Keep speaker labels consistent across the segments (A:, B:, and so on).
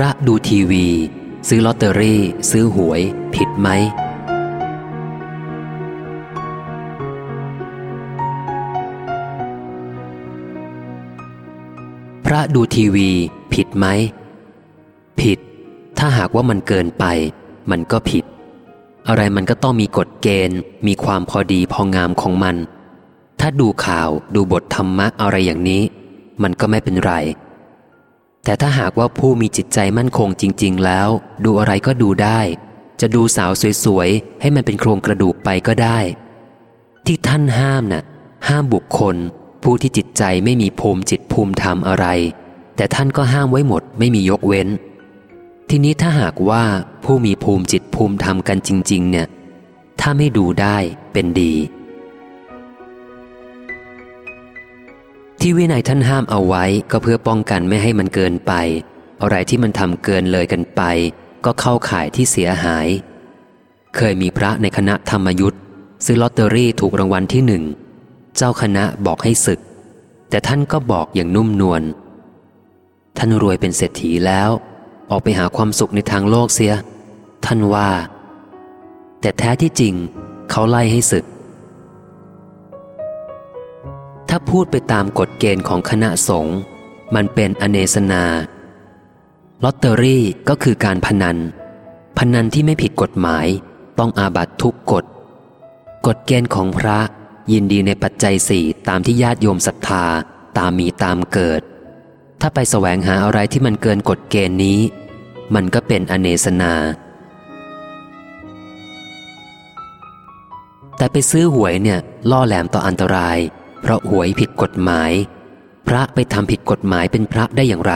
A: ระดูทีวี ซื้อลอตเตอรี่ ซื้อหวย ผิดไหม พระดูทีวี ผิดไหม ผิด ถ้าหากว่ามันเกินไป มันก็ผิด อะไรมันก็ต้องมีกฎเกณฑ์ มีความพอดีพองามของมัน ถ้าดูข่าวดูบทธรรมะอะไรอย่างนี้ มันก็ไม่เป็นไร แต่ถ้าหากว่าผู้มีจิตใจมั่นคงจริง ๆ แล้ว ดูอะไรก็ดูได้ จะดูสาวสวยๆ ให้มันเป็นโครงกระดูกไปก็ได้ ที่ท่านห้ามน่ะ ห้ามบุคคล ผู้ที่จิตใจไม่มีภูมิจิตภูมิธรรมอะไร แต่ท่านก็ห้ามไว้หมดไม่มียกเว้น ทีนี้ถ้าหากว่าผู้มีภูมิจิตภูมิธรรมกันจริง ๆ เนี่ย ถ้าไม่ดูได้เป็นดี ที่วินัยท่านห้ามเอาไว้ก็เพื่อป้องกันไม่ให้มันเกินไป อะไรที่มันทำเกินเลยกันไป ก็เข้าข่ายที่เสียหาย เคยมีพระในคณะธรรมยุทธ์ซื้อลอตเตอรี่ถูกรางวัลที่หนึ่ง เจ้าคณะบอกให้ศึก แต่ท่านก็บอกอย่างนุ่มนวลท่านรวยเป็นเศรษฐีแล้ว ออกไปหาความสุขในทางโลกเสีย ท่านว่า แต่แท้ที่จริง เขาไล่ให้ศึก ถ้าพูดไปตามกฎเกณฑ์ของคณะสงฆ์มันเป็นอเนสนาลอตเตอรี่ก็คือการพนัน พนันที่ไม่ผิดกฎหมาย ต้องอาบัตทุกกฎ กฎเกณฑ์ของพระยินดีในปัจจัยสี่ตามที่ญาติโยมศรัทธาตามมีตามเกิด ถ้าไปแสวงหาอะไรที่มันเกินกฎเกณฑ์นี้ มันก็เป็นอเนสนา แต่ไปซื้อหวยเนี่ยล่อแหลมต่ออันตราย เพราะหวยผิดกฎหมาย พระไปทำผิดกฎหมายเป็นพระได้อย่างไร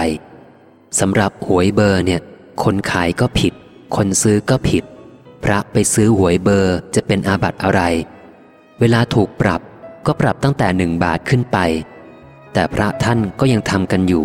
A: สำหรับหวยเบอร์เนี่ย คนขายก็ผิด คนซื้อก็ผิด พระไปซื้อหวยเบอร์จะเป็นอาบัติอะไร เวลาถูกปรับก็ปรับตั้งแต่หนึ่งบาทขึ้นไป แต่พระท่านก็ยังทำกันอยู่